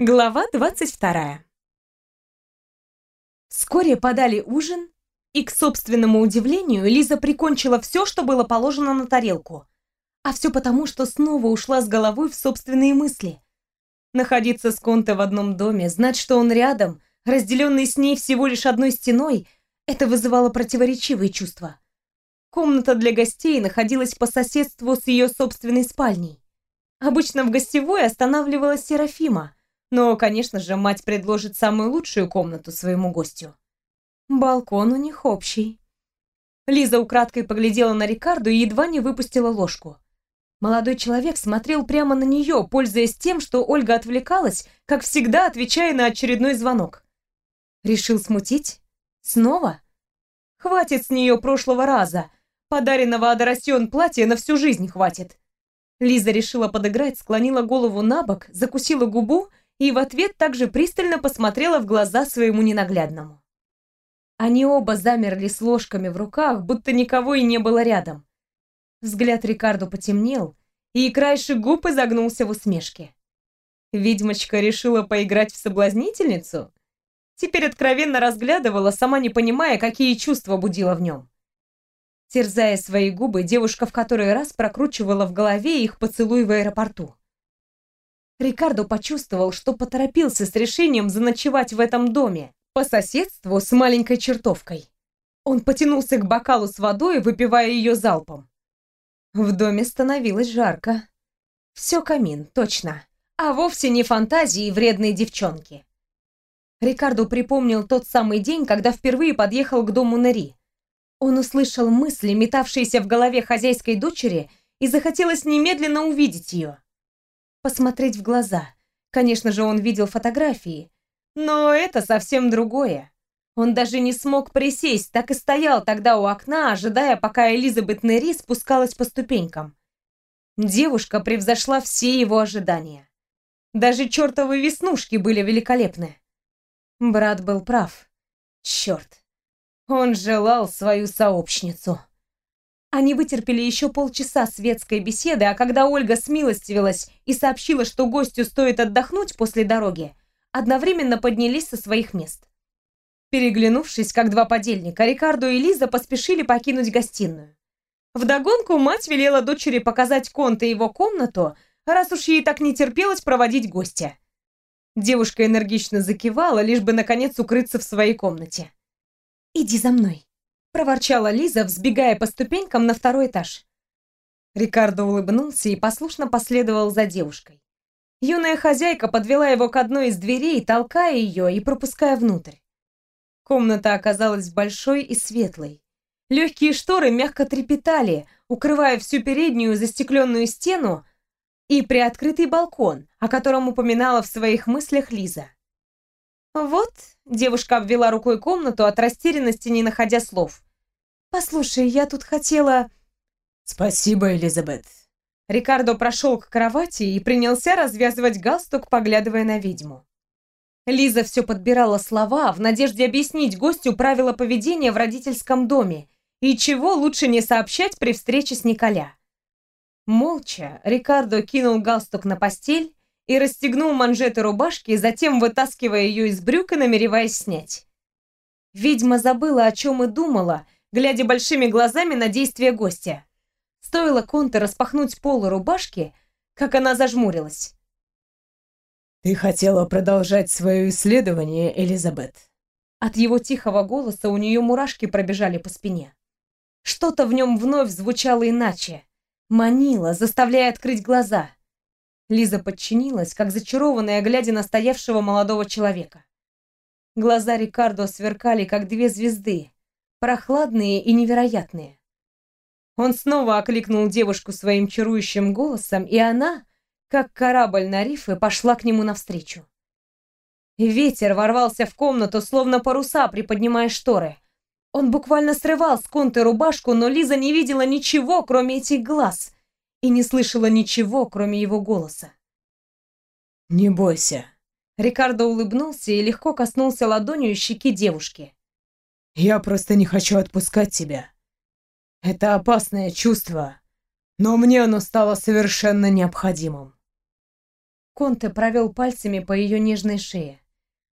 Глава 22. Вскоре подали ужин, и, к собственному удивлению, Лиза прикончила все, что было положено на тарелку. А все потому, что снова ушла с головой в собственные мысли. Находиться с Конте в одном доме, знать, что он рядом, разделенный с ней всего лишь одной стеной, это вызывало противоречивые чувства. Комната для гостей находилась по соседству с ее собственной спальней. Обычно в гостевой останавливалась Серафима, но, конечно же, мать предложит самую лучшую комнату своему гостю. Балкон у них общий. Лиза украдкой поглядела на Рикарду и едва не выпустила ложку. Молодой человек смотрел прямо на нее, пользуясь тем, что Ольга отвлекалась, как всегда, отвечая на очередной звонок. Решил смутить? Снова? Хватит с нее прошлого раза. Подаренного Адарасьон платья на всю жизнь хватит. Лиза решила подыграть, склонила голову на бок, закусила губу и в ответ также пристально посмотрела в глаза своему ненаглядному. Они оба замерли с ложками в руках, будто никого и не было рядом. Взгляд Рикардо потемнел, и краешек губ изогнулся в усмешке. Ведьмочка решила поиграть в соблазнительницу? Теперь откровенно разглядывала, сама не понимая, какие чувства будила в нем. Терзая свои губы, девушка в который раз прокручивала в голове их поцелуй в аэропорту. Рикардо почувствовал, что поторопился с решением заночевать в этом доме, по соседству с маленькой чертовкой. Он потянулся к бокалу с водой, выпивая ее залпом. В доме становилось жарко. Все камин, точно. А вовсе не фантазии вредной девчонки. Рикардо припомнил тот самый день, когда впервые подъехал к дому Нери. Он услышал мысли, метавшиеся в голове хозяйской дочери, и захотелось немедленно увидеть ее посмотреть в глаза. Конечно же, он видел фотографии, но это совсем другое. Он даже не смог присесть, так и стоял тогда у окна, ожидая, пока Элизабет Нери спускалась по ступенькам. Девушка превзошла все его ожидания. Даже чертовы веснушки были великолепны. Брат был прав. Черт. Он желал свою сообщницу. Они вытерпели еще полчаса светской беседы, а когда Ольга смилостивилась и сообщила, что гостю стоит отдохнуть после дороги, одновременно поднялись со своих мест. Переглянувшись, как два подельника, Рикардо и Лиза поспешили покинуть гостиную. Вдогонку мать велела дочери показать Конте его комнату, раз уж ей так не терпелось проводить гостя. Девушка энергично закивала, лишь бы наконец укрыться в своей комнате. «Иди за мной», проворчала Лиза, взбегая по ступенькам на второй этаж. Рикардо улыбнулся и послушно последовал за девушкой. Юная хозяйка подвела его к одной из дверей, толкая ее и пропуская внутрь. Комната оказалась большой и светлой. Легкие шторы мягко трепетали, укрывая всю переднюю застекленную стену и приоткрытый балкон, о котором упоминала в своих мыслях Лиза. «Вот», — девушка обвела рукой комнату, от растерянности не находя слов. «Послушай, я тут хотела...» «Спасибо, Элизабет». Рикардо прошел к кровати и принялся развязывать галстук, поглядывая на ведьму. Лиза все подбирала слова в надежде объяснить гостю правила поведения в родительском доме и чего лучше не сообщать при встрече с Николя. Молча Рикардо кинул галстук на постель и расстегнул манжеты рубашки, затем вытаскивая ее из брюк и намереваясь снять. Ведьма забыла, о чем и думала, глядя большими глазами на действия гостя. Стоило Конте распахнуть полы рубашки, как она зажмурилась. «Ты хотела продолжать свое исследование, Элизабет?» От его тихого голоса у нее мурашки пробежали по спине. Что-то в нем вновь звучало иначе. Манило, заставляя открыть глаза. Лиза подчинилась, как зачарованная, глядя на стоявшего молодого человека. Глаза Рикардо сверкали, как две звезды, прохладные и невероятные. Он снова окликнул девушку своим чарующим голосом, и она, как корабль на рифе, пошла к нему навстречу. Ветер ворвался в комнату, словно паруса, приподнимая шторы. Он буквально срывал с конты рубашку, но Лиза не видела ничего, кроме этих глаз, и не слышала ничего, кроме его голоса. «Не бойся». Рикардо улыбнулся и легко коснулся ладонью щеки девушки. Я просто не хочу отпускать тебя. Это опасное чувство, но мне оно стало совершенно необходимым. Конте провел пальцами по ее нежной шее.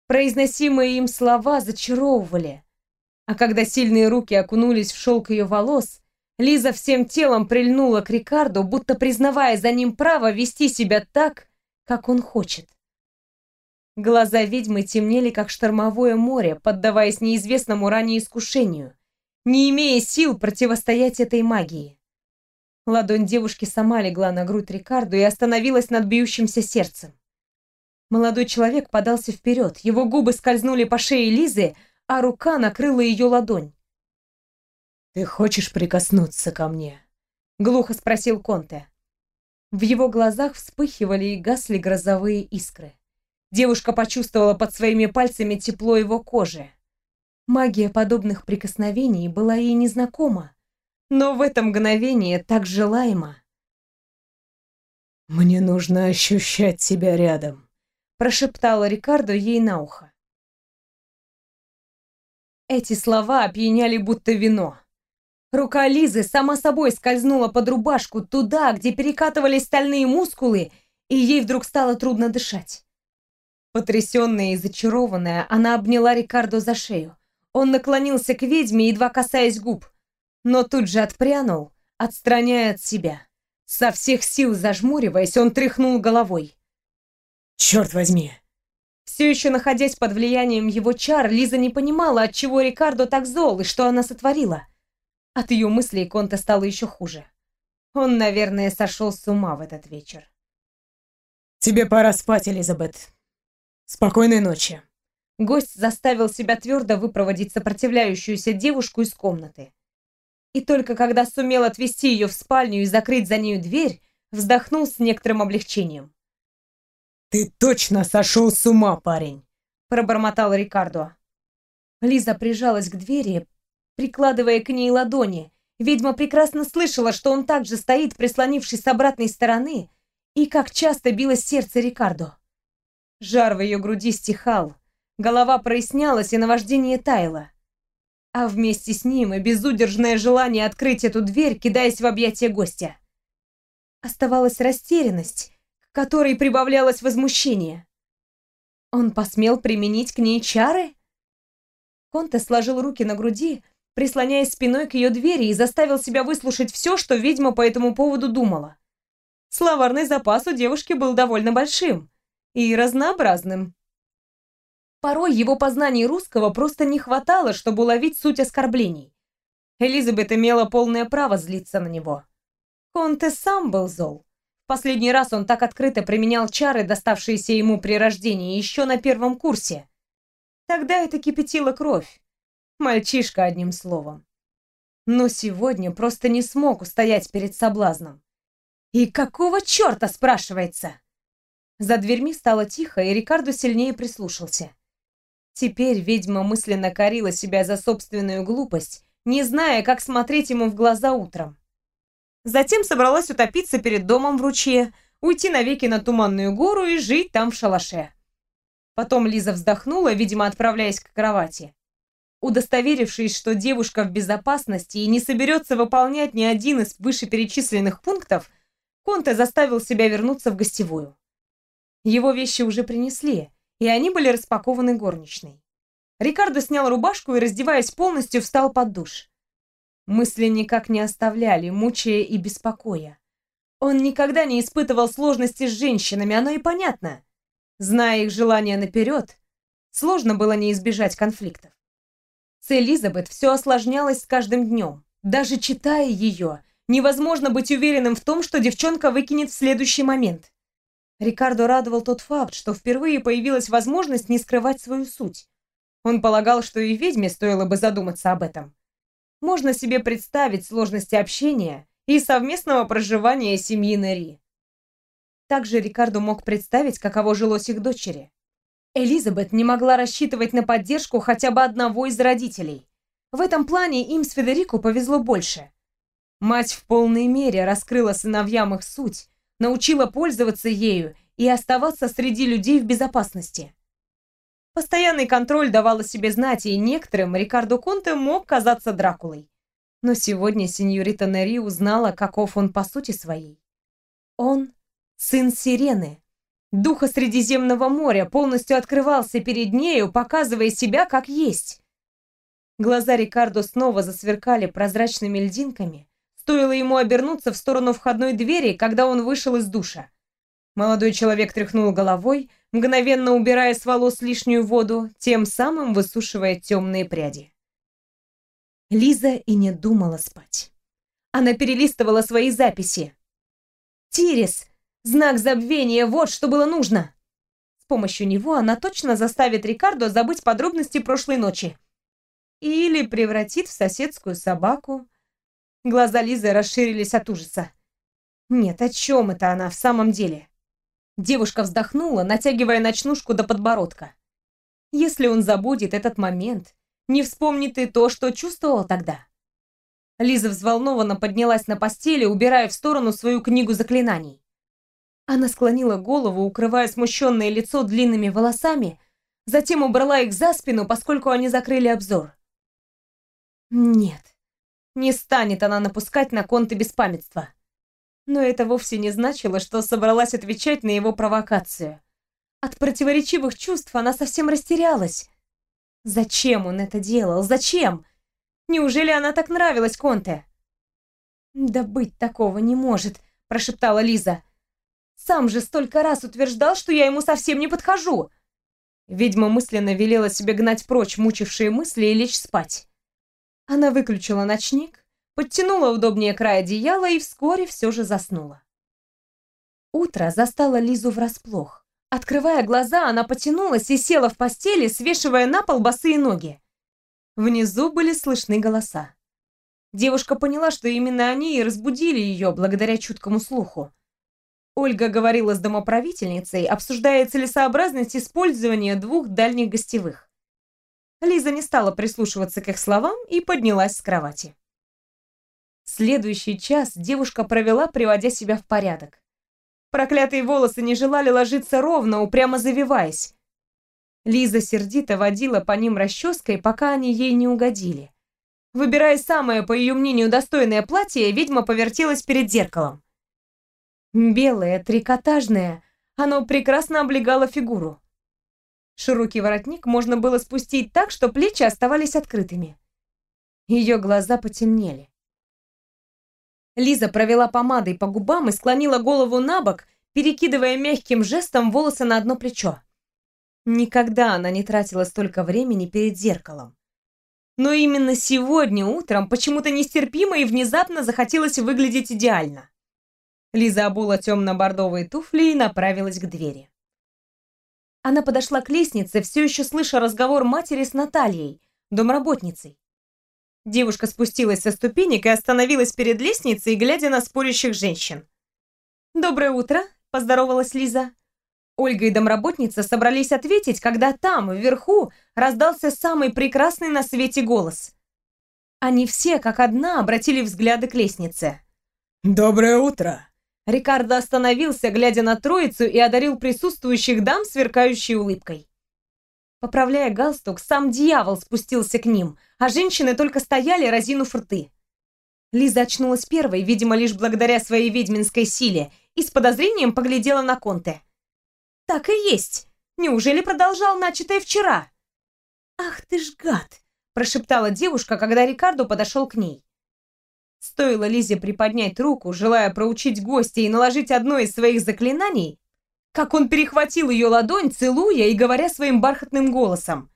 Произносимые им слова зачаровывали. А когда сильные руки окунулись в шелк ее волос, Лиза всем телом прильнула к Рикарду, будто признавая за ним право вести себя так, как он хочет. Глаза ведьмы темнели, как штормовое море, поддаваясь неизвестному ранее искушению, не имея сил противостоять этой магии. Ладонь девушки сама легла на грудь Рикарду и остановилась над бьющимся сердцем. Молодой человек подался вперед, его губы скользнули по шее Лизы, а рука накрыла ее ладонь. «Ты хочешь прикоснуться ко мне?» — глухо спросил Конте. В его глазах вспыхивали и гасли грозовые искры. Девушка почувствовала под своими пальцами тепло его кожи. Магия подобных прикосновений была ей незнакома, но в это мгновение так желаема. «Мне нужно ощущать себя рядом», — прошептала Рикардо ей на ухо. Эти слова опьяняли будто вино. Рука Лизы сама собой скользнула под рубашку туда, где перекатывались стальные мускулы, и ей вдруг стало трудно дышать. Потрясенная и зачарованная, она обняла Рикардо за шею. Он наклонился к ведьме, едва касаясь губ но тут же отпрянул, отстраняя от себя. Со всех сил зажмуриваясь, он тряхнул головой. «Черт возьми!» Все еще находясь под влиянием его чар, Лиза не понимала, от чего Рикардо так зол и что она сотворила. От ее мыслей Конта стало еще хуже. Он, наверное, сошел с ума в этот вечер. «Тебе пора спать, Элизабет. Спокойной ночи». Гость заставил себя твердо выпроводить сопротивляющуюся девушку из комнаты и только когда сумел отвести ее в спальню и закрыть за нею дверь, вздохнул с некоторым облегчением. «Ты точно сошел с ума, парень!» — пробормотал Рикардо. Лиза прижалась к двери, прикладывая к ней ладони. Ведьма прекрасно слышала, что он также стоит, прислонившись с обратной стороны, и как часто билось сердце Рикардо. Жар в ее груди стихал, голова прояснялась, и наваждение таяло а вместе с ним и безудержное желание открыть эту дверь, кидаясь в объятия гостя. Оставалась растерянность, к которой прибавлялось возмущение. Он посмел применить к ней чары? Конте сложил руки на груди, прислоняясь спиной к ее двери и заставил себя выслушать все, что ведьма по этому поводу думала. Словарный запас у девушки был довольно большим и разнообразным. Порой его познаний русского просто не хватало, чтобы уловить суть оскорблений. Элизабет имела полное право злиться на него. Конте сам был зол. В последний раз он так открыто применял чары, доставшиеся ему при рождении, еще на первом курсе. Тогда это кипятило кровь. Мальчишка, одним словом. Но сегодня просто не смог устоять перед соблазном. И какого черта, спрашивается? За дверьми стало тихо, и Рикардо сильнее прислушался. Теперь ведьма мысленно корила себя за собственную глупость, не зная, как смотреть ему в глаза утром. Затем собралась утопиться перед домом в ручье, уйти навеки на Туманную гору и жить там в шалаше. Потом Лиза вздохнула, видимо, отправляясь к кровати. Удостоверившись, что девушка в безопасности и не соберется выполнять ни один из вышеперечисленных пунктов, Конте заставил себя вернуться в гостевую. Его вещи уже принесли, и они были распакованы горничной. Рикардо снял рубашку и, раздеваясь полностью, встал под душ. Мысли никак не оставляли, мучая и беспокоя. Он никогда не испытывал сложности с женщинами, оно и понятно. Зная их желания наперед, сложно было не избежать конфликтов. С Элизабет все осложнялось с каждым днем. Даже читая ее, невозможно быть уверенным в том, что девчонка выкинет в следующий момент. Рикардо радовал тот факт, что впервые появилась возможность не скрывать свою суть. Он полагал, что и ведьме стоило бы задуматься об этом. Можно себе представить сложности общения и совместного проживания семьи Нери. Также Рикардо мог представить, каково жилось их дочери. Элизабет не могла рассчитывать на поддержку хотя бы одного из родителей. В этом плане им с Федерико повезло больше. Мать в полной мере раскрыла сыновьям их суть, научила пользоваться ею и оставаться среди людей в безопасности. Постоянный контроль давал себе знать, и некоторым Рикардо Конте мог казаться Дракулой. Но сегодня сеньорита Нери узнала, каков он по сути своей. Он сын Сирены, Духа Средиземного моря полностью открывался перед нею, показывая себя как есть. Глаза Рикардо снова засверкали прозрачными льдинками, стоило ему обернуться в сторону входной двери, когда он вышел из душа. Молодой человек тряхнул головой, мгновенно убирая с волос лишнюю воду, тем самым высушивая темные пряди. Лиза и не думала спать. Она перелистывала свои записи. «Тирис! Знак забвения! Вот что было нужно!» С помощью него она точно заставит Рикардо забыть подробности прошлой ночи. Или превратит в соседскую собаку. Глаза Лизы расширились от ужаса. Нет, о чем это она в самом деле? Девушка вздохнула, натягивая ночнушку до подбородка. Если он забудет этот момент, не вспомнит и то, что чувствовал тогда. Лиза взволнованно поднялась на постели, убирая в сторону свою книгу заклинаний. Она склонила голову, укрывая смущенное лицо длинными волосами, затем убрала их за спину, поскольку они закрыли обзор. Нет, не станет она напускать на конты беспамятства. Но это вовсе не значило, что собралась отвечать на его провокацию. От противоречивых чувств она совсем растерялась. Зачем он это делал? Зачем? Неужели она так нравилась Конте? «Да быть такого не может», — прошептала Лиза. «Сам же столько раз утверждал, что я ему совсем не подхожу». Ведьма мысленно велела себе гнать прочь мучившие мысли и лечь спать. Она выключила ночник, подтянула удобнее край одеяла и вскоре все же заснула. Утро застало Лизу врасплох. Открывая глаза, она потянулась и села в постели, свешивая на пол босые ноги. Внизу были слышны голоса. Девушка поняла, что именно они и разбудили ее благодаря чуткому слуху. Ольга говорила с домоправительницей, обсуждая целесообразность использования двух дальних гостевых. Лиза не стала прислушиваться к их словам и поднялась с кровати. Следующий час девушка провела, приводя себя в порядок. Проклятые волосы не желали ложиться ровно, упрямо завиваясь. Лиза сердито водила по ним расческой, пока они ей не угодили. Выбирая самое, по ее мнению, достойное платье, ведьма повертелась перед зеркалом. Белое, трикотажное, оно прекрасно облегало фигуру. Широкий воротник можно было спустить так, что плечи оставались открытыми. Ее глаза потемнели. Лиза провела помадой по губам и склонила голову на бок, перекидывая мягким жестом волосы на одно плечо. Никогда она не тратила столько времени перед зеркалом. Но именно сегодня утром почему-то нестерпимо и внезапно захотелось выглядеть идеально. Лиза обула темно-бордовые туфли и направилась к двери. Она подошла к лестнице, все еще слыша разговор матери с Натальей, домработницей. Девушка спустилась со ступенек и остановилась перед лестницей, глядя на спорящих женщин. «Доброе утро», — поздоровалась Лиза. Ольга и домработница собрались ответить, когда там, вверху, раздался самый прекрасный на свете голос. Они все, как одна, обратили взгляды к лестнице. «Доброе утро!» Рикардо остановился, глядя на троицу, и одарил присутствующих дам сверкающей улыбкой. Поправляя галстук, сам дьявол спустился к ним, а женщины только стояли, разинув рты. Лиза очнулась первой, видимо, лишь благодаря своей ведьминской силе, и с подозрением поглядела на Конте. «Так и есть! Неужели продолжал начатое вчера?» «Ах ты ж гад!» – прошептала девушка, когда Рикардо подошел к ней. Стоило Лизе приподнять руку, желая проучить гостя и наложить одно из своих заклинаний, как он перехватил ее ладонь, целуя и говоря своим бархатным голосом.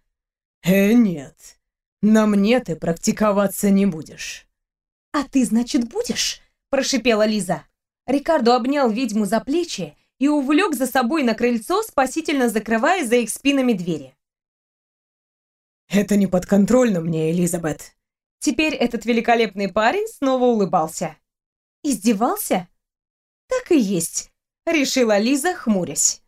«Э, нет, на мне ты практиковаться не будешь». «А ты, значит, будешь?» – прошипела Лиза. Рикардо обнял ведьму за плечи и увлек за собой на крыльцо, спасительно закрывая за их спинами двери. «Это не подконтрольно мне, Элизабет». Теперь этот великолепный парень снова улыбался. «Издевался?» «Так и есть решила Лиза, хмурясь.